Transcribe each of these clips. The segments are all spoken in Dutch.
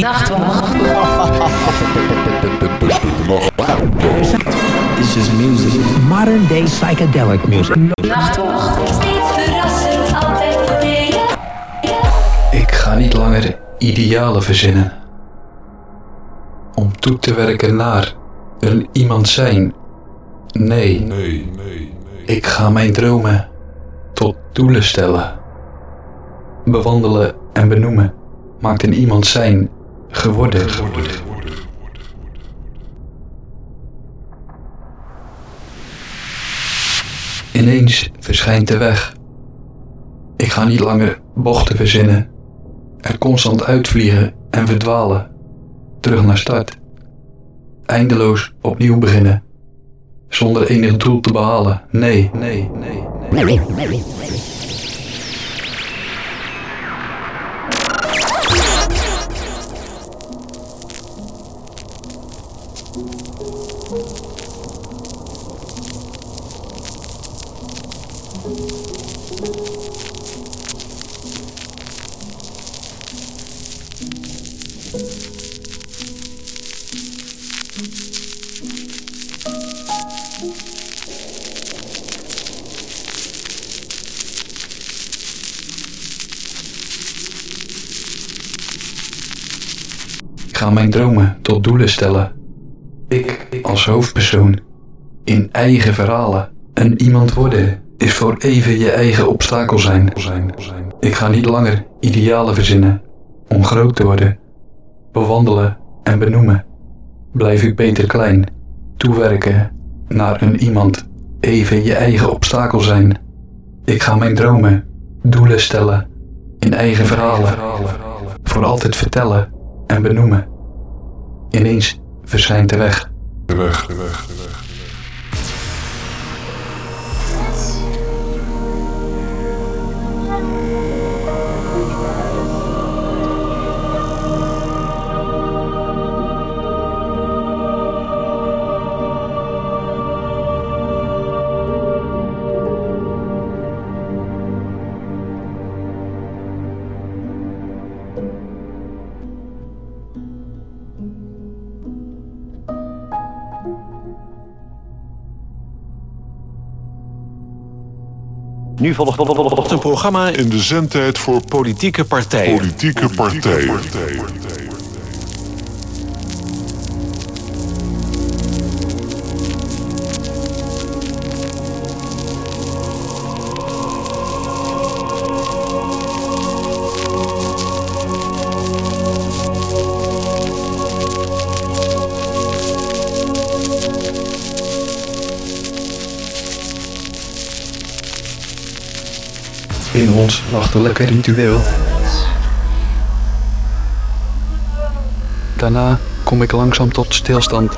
Nachtwacht. This is music. Modern day psychedelic music. Nachtwacht. Steeds verrassend, altijd. Ik ga niet langer idealen verzinnen. Om toe te werken naar een iemand zijn. Nee, Nee, nee, nee. ik ga mijn dromen tot doelen stellen. Bewandelen en benoemen maakt een iemand zijn geworden. Ineens verschijnt de weg. Ik ga niet langer bochten verzinnen. Er constant uitvliegen en verdwalen. Terug naar start. Eindeloos opnieuw beginnen. Zonder enig doel te behalen. Nee, nee, nee, nee. Ik ga mijn dromen tot doelen stellen. Ik als hoofdpersoon. In eigen verhalen. Een iemand worden is voor even je eigen obstakel zijn. Ik ga niet langer idealen verzinnen om groot te worden. Bewandelen en benoemen. Blijf ik beter klein. Toewerken naar een iemand. Even je eigen obstakel zijn. Ik ga mijn dromen, doelen stellen. In eigen verhalen. Voor altijd vertellen en benoemen. Ineens verschijnt de weg. De weg, de weg, de weg. Nu volgt, een programma In de zendtijd voor politieke partijen. politieke partijen. In nachtelijke ritueel. Daarna kom ik langzaam tot stilstand.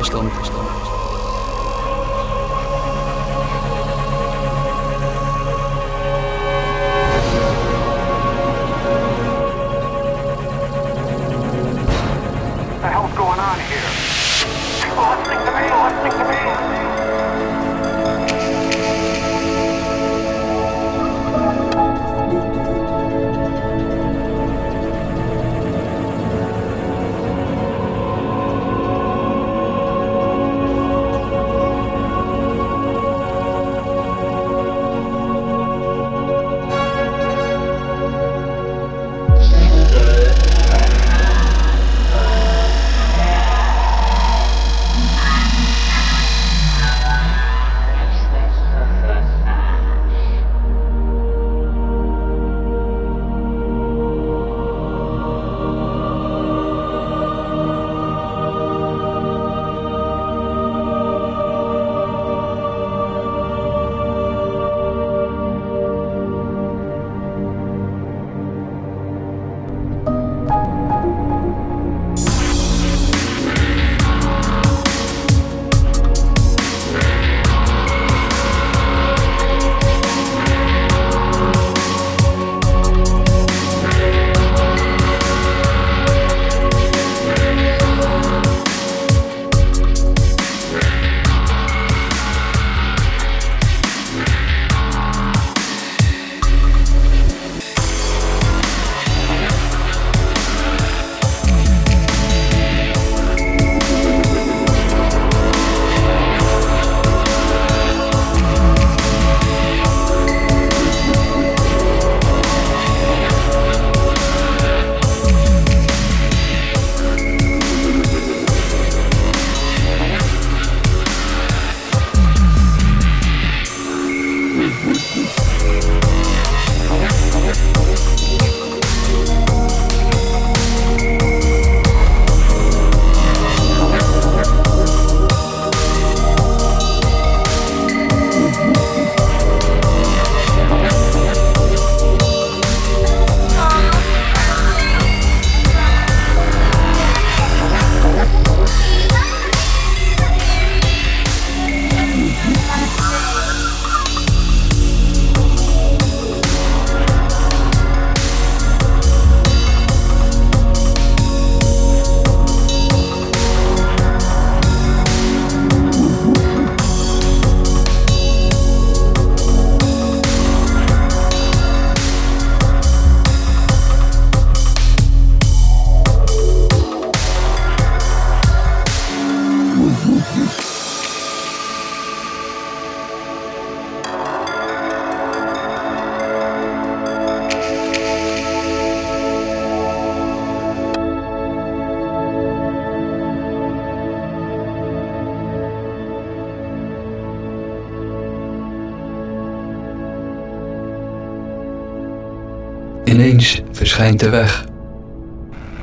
Ineens verschijnt de weg.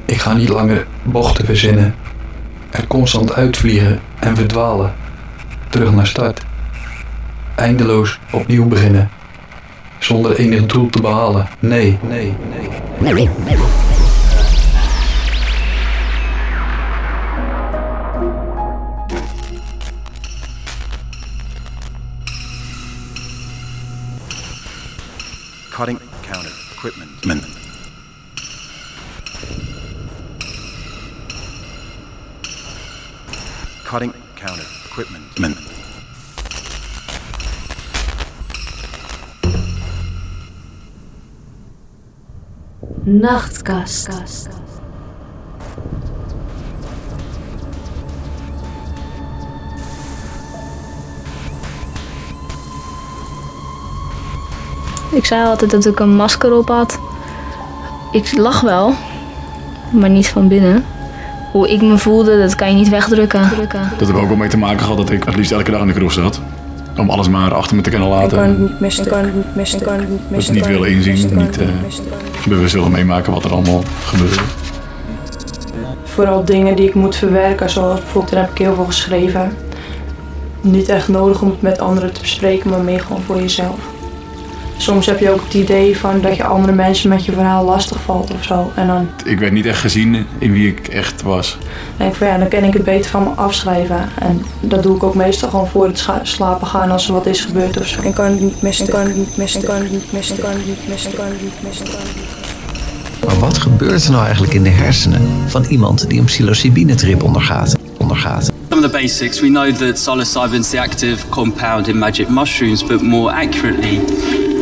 Ik ga niet langer bochten verzinnen. Er constant uitvliegen en verdwalen. Terug naar start. Eindeloos opnieuw beginnen. Zonder enig doel te behalen. Nee, nee, nee. Cutting counter equipment. Cutting counter equipment. Nachtkast. Ik zei altijd dat ik een masker op had. Ik lach wel, maar niet van binnen. Hoe ik me voelde, dat kan je niet wegdrukken. Dat heeft ook wel mee te maken gehad dat ik het liefst elke dag in de kroeg zat. Om alles maar achter me te kunnen laten. niet missen. Ik kan het niet missen. Ik kan het niet Dus niet willen inzien, niet eh, bewust willen meemaken wat er allemaal gebeurde. Vooral dingen die ik moet verwerken, zoals bijvoorbeeld, daar heb ik heel veel geschreven. Niet echt nodig om het met anderen te bespreken, maar meer gewoon voor jezelf. Soms heb je ook het idee van dat je andere mensen met je verhaal lastig valt of zo. En dan Ik werd niet echt gezien in wie ik echt was. denk ik van ja, dan kan ik het beter van me afschrijven. En dat doe ik ook meestal gewoon voor het slapen gaan als er wat is gebeurd of zo. Ik kan het niet missen. Ik kan het niet missen. Ik kan het niet missen. Ik kan het niet missen. Ik kan het niet missen. Ik kan het niet missen. Maar wat gebeurt er nou eigenlijk in de hersenen van iemand die een psilocybine-trip ondergaat? ondergaat? Some of the basics. We know that psilocybin is the active compound in magic mushrooms, but more accurately,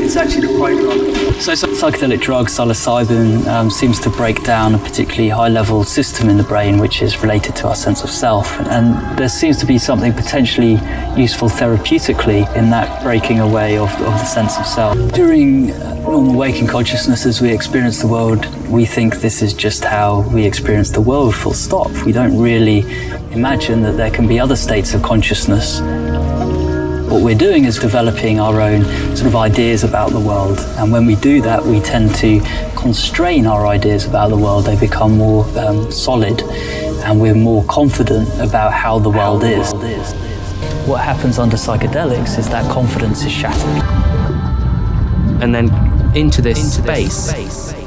it's actually the prodrug. So, so psychedelic drugs, psilocybin um, seems to break down a particularly high-level system in the brain, which is related to our sense of self. And there seems to be something potentially useful therapeutically in that breaking away of, of the sense of self. During normal waking consciousness, as we experience the world, we think this is just how we experience the world. Full stop. We don't really imagine that there can be other states of consciousness. What we're doing is developing our own sort of ideas about the world. And when we do that, we tend to constrain our ideas about the world. They become more um, solid and we're more confident about how the world is. What happens under psychedelics is that confidence is shattered. and then into this into space. Nachtwacht. Inzicht.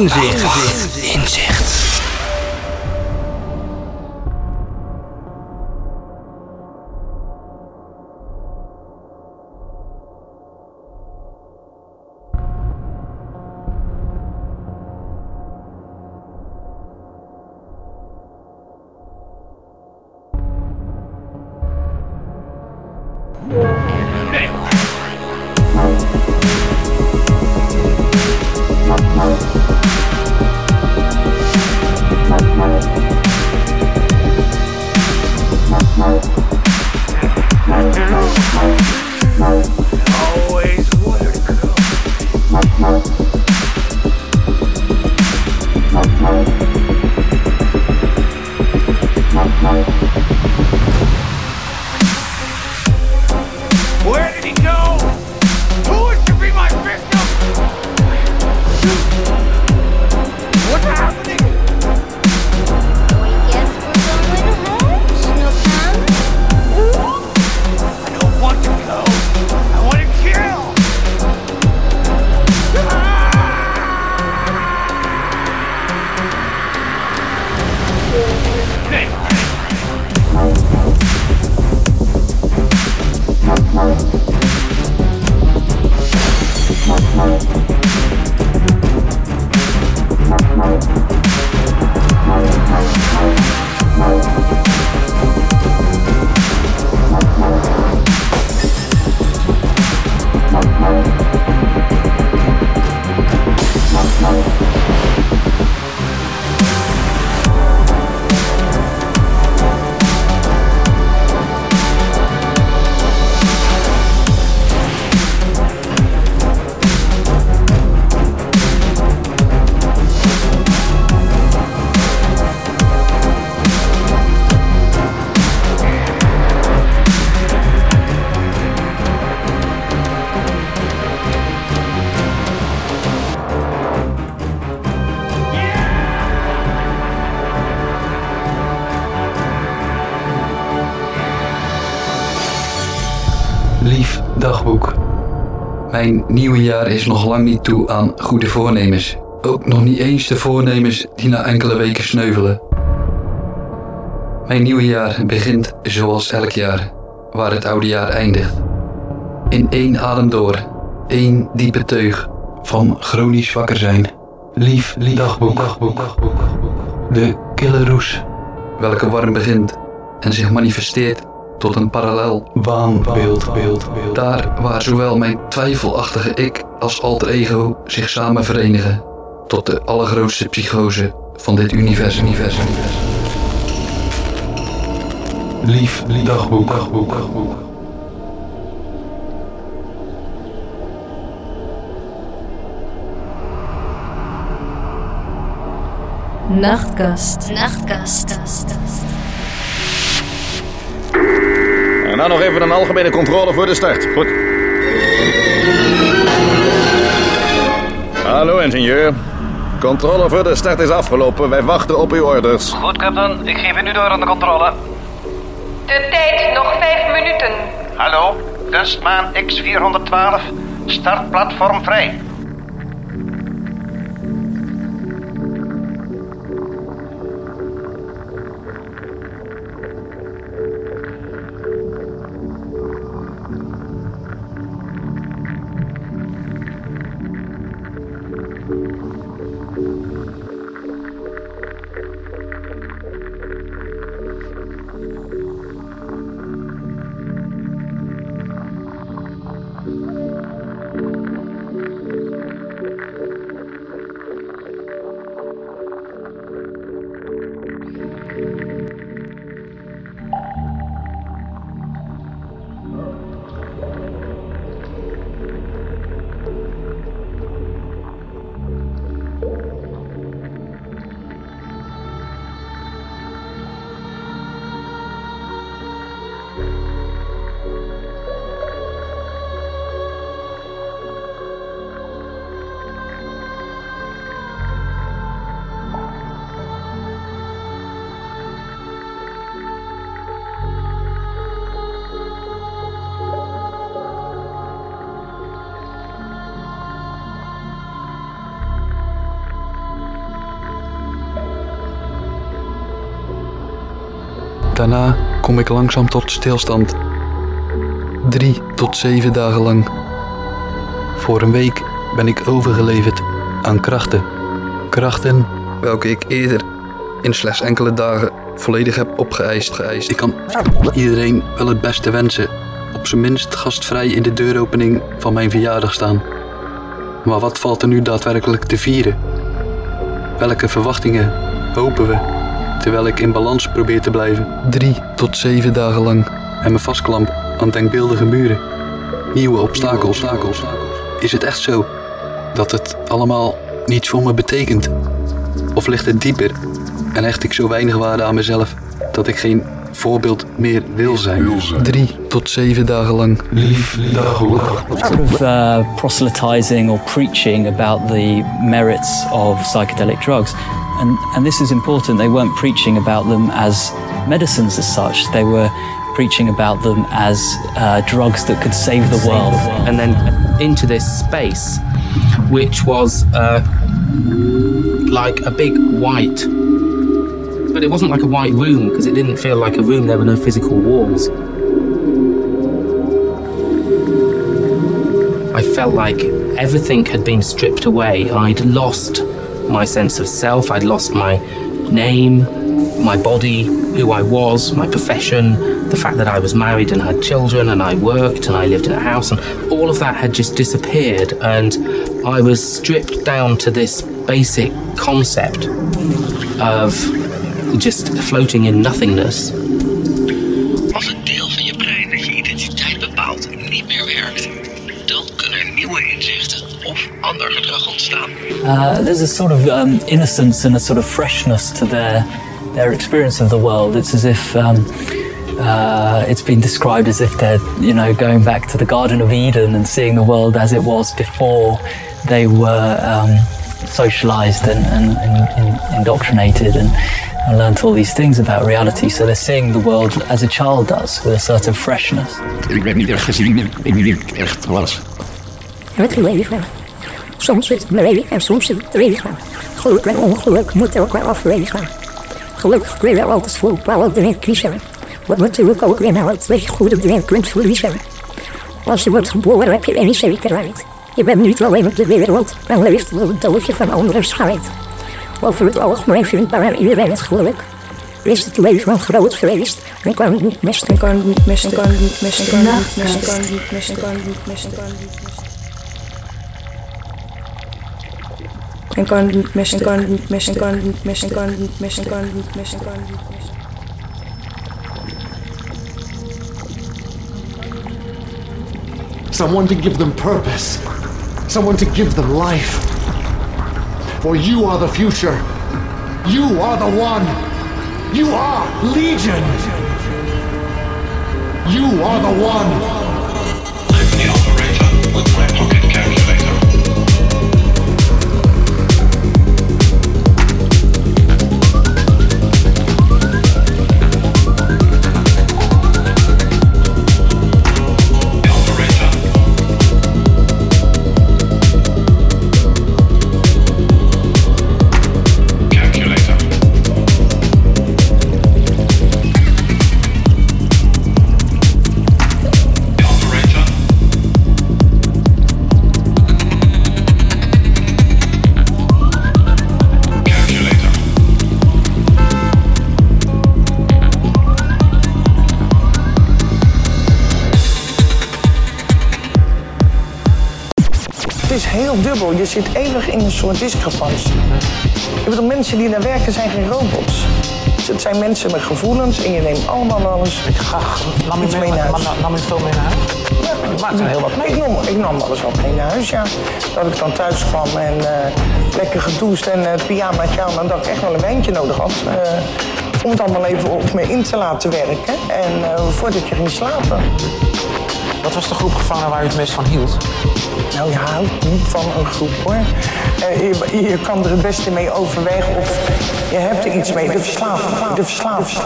onzin. Mijn nieuwe jaar is nog lang niet toe aan goede voornemens. Ook nog niet eens de voornemens die na enkele weken sneuvelen. Mijn nieuwe jaar begint zoals elk jaar, waar het oude jaar eindigt. In één adem door, één diepe teug van chronisch wakker zijn. Lief, lief dagboek. dagboek. De kille roes, welke warm begint en zich manifesteert tot een parallel waanbeeld. beeld, beeld. Daar waar zowel mijn twijfelachtige ik als alter ego zich samen verenigen tot de allergrootste psychose van dit universum. universum. Lief, lief dagboek. dagboek. dagboek. Nachtkast. Nachtkast. En dan nog even een algemene controle voor de start. Goed. Hallo, ingenieur. Controle voor de start is afgelopen. Wij wachten op uw orders. Goed, captain. Ik geef u nu door aan de controle. De tijd nog vijf minuten. Hallo, kustmaan X412. Startplatform vrij. Daarna kom ik langzaam tot stilstand. Drie tot zeven dagen lang. Voor een week ben ik overgeleverd aan krachten. Krachten welke ik eerder in slechts enkele dagen volledig heb opgeëist. Geëist. Ik kan iedereen wel het beste wensen. Op zijn minst gastvrij in de deuropening van mijn verjaardag staan. Maar wat valt er nu daadwerkelijk te vieren? Welke verwachtingen hopen we? Terwijl ik in balans probeer te blijven. Drie tot zeven dagen lang. En me vastklamp aan denkbeeldige muren. Nieuwe obstakels. obstakels. Is het echt zo dat het allemaal niets voor me betekent? Of ligt het dieper en hecht ik zo weinig waarde aan mezelf dat ik geen voorbeeld meer wil zijn? Drie tot zeven dagen lang. Lief of uh, proselytizing or preaching about the merits of psychedelic drugs. And, and this is important. They weren't preaching about them as medicines as such. They were preaching about them as uh, drugs that could save the world. And then into this space, which was uh, like a big white. But it wasn't like a white room because it didn't feel like a room. There were no physical walls. I felt like everything had been stripped away. I'd lost my sense of self, I'd lost my name, my body, who I was, my profession, the fact that I was married and had children and I worked and I lived in a house, and all of that had just disappeared. And I was stripped down to this basic concept of just floating in nothingness. Uh, there's a sort of um, innocence and a sort of freshness to their their experience of the world. It's as if um, uh, it's been described as if they're you know going back to the Garden of Eden and seeing the world as it was before they were um, socialized and, and, and, and indoctrinated and, and learnt all these things about reality. So they're seeing the world as a child does with a certain freshness. Soms is het leven en soms is het leven. Geluk en ongeluk moeten ook wel afwegen. Gelukkig kun je wel altijd voor bepaalde dingen kiezen. Wat natuurlijk ook weer nou twee goede dingen kunt verliezen. Als je wordt geboren heb je geen zekerheid. Je bent niet alleen op de wereld en leeft door het doodje van anderen scheidt. Over het algemeen vindt bij iedereen het geluk. Is het leven een groot feest en kan het niet missen, kan het niet missen, kan het niet niet missen, kan het niet niet missen, kan het niet missen. En kan het niet missen, kan het niet missen, kan het niet missen, kan het niet missen, kan het niet missen, kan het niet missen. Someone to give them purpose. Someone to give them life. For you are the future. You are the one. You are Legion. You are the one. Dubbel. Je zit eeuwig in een soort discrepantie. Ik bedoel, mensen die daar werken zijn geen robots. Het zijn mensen met gevoelens en je neemt allemaal wel eens Nam je iets mee- mee naar huis. nam- nam je veel mee naar huis? Ja, maakt er heel wat mee. Ik nam, ik nam alles wat mee naar huis, ja. Dat ik dan thuis kwam en eh, lekker gedoucht en het pyjamaatje aan. En dat ik echt wel een wijntje nodig had. eh, om het allemaal even op me in te laten werken. En voordat je ging slapen. Wat was de groep gevangenen waar je het meest van hield? Nou, je houdt niet van een groep hoor. Eh, je, je kan er het beste mee overwegen of je hebt er iets mee. De verslaving. De verslaving.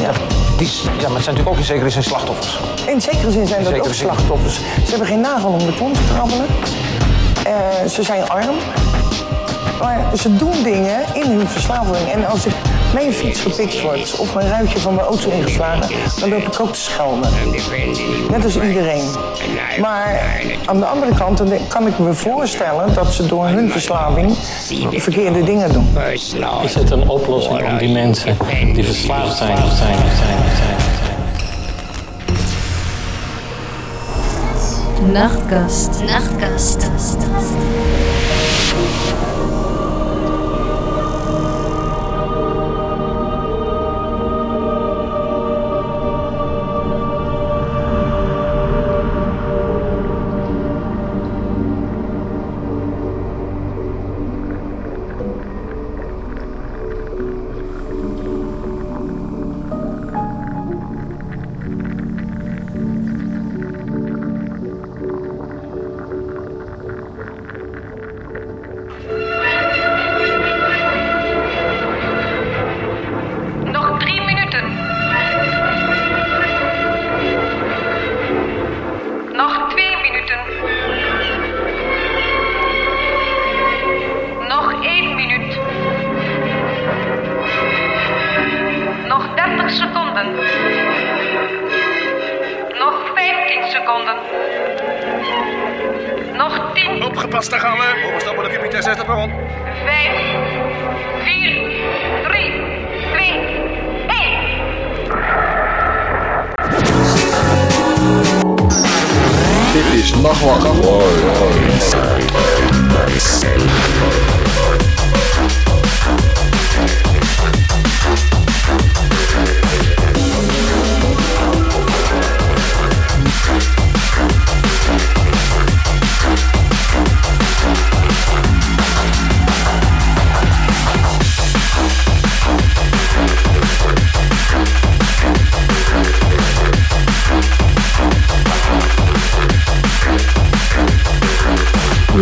Ja. Die, ja, maar het zijn natuurlijk ook in zekere zin slachtoffers. In zekere zin zijn dat ook zin. slachtoffers. Ze hebben geen nagel om de kont te krabbelen. Eh, ze zijn arm. Maar ze doen dingen in hun verslaving. En als ik mijn fiets gepikt wordt of mijn ruitje van mijn auto ingeslagen, dan loop ik ook te schelden. Net als iedereen. Maar aan de andere kant dan kan ik me voorstellen dat ze door hun verslaving verkeerde dingen doen. Is het een oplossing om die mensen die verslaafd zijn, zijn, zijn, zijn, Nachtkast. Nachtkast. Nog 10. Opgepast te gaan, hè? Overstappen de Jupiter 6 de perron. 5, 4, 3, 2, 1. Dit is Nachtwacht.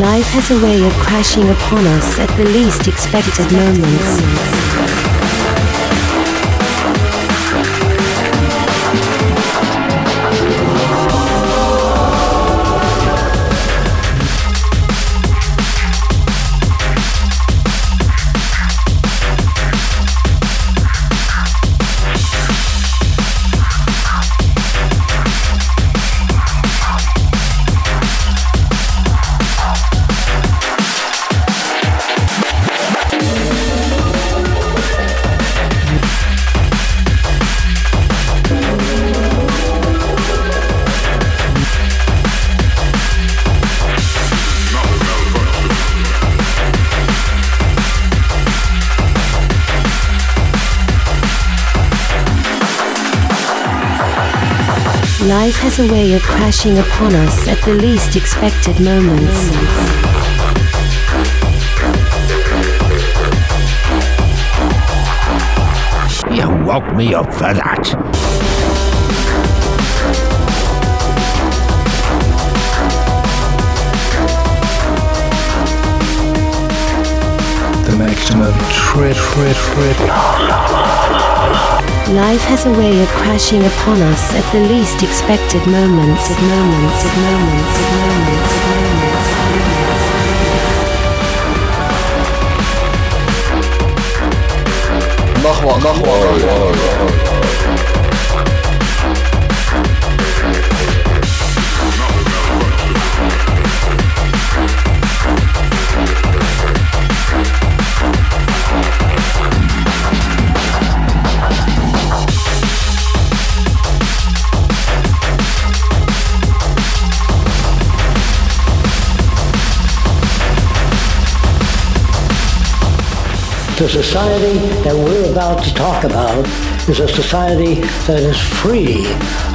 Life has a way of crashing upon us at the least expected moments. Life has a way of crashing upon us at the least expected moments. You woke me up for that. The maximum shred, shred, shred. Life has a way of crashing upon us at the least expected moments. Moments. Moments. Moments. Moments. Nachtwacht. Nachtwacht. The society that we're about to talk about is a society that is free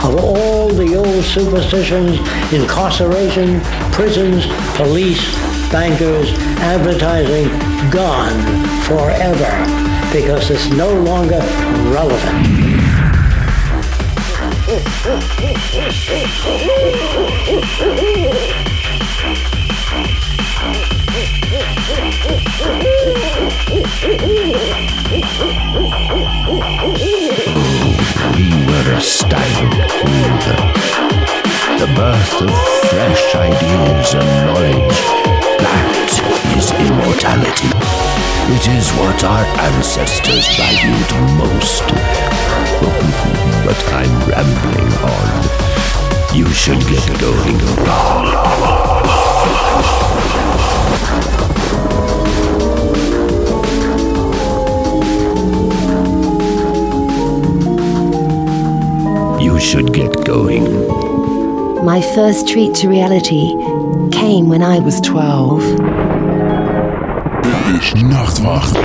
of all the old superstitions, incarceration, prisons, police, bankers, advertising, gone forever because it's no longer relevant. We were a style the, the birth of fresh ideas and knowledge. That is immortality. It is what our ancestors valued most. but I'm rambling on. You should get going. You should get going. My first treat to reality came when I was 12. Dit is Nachtwacht.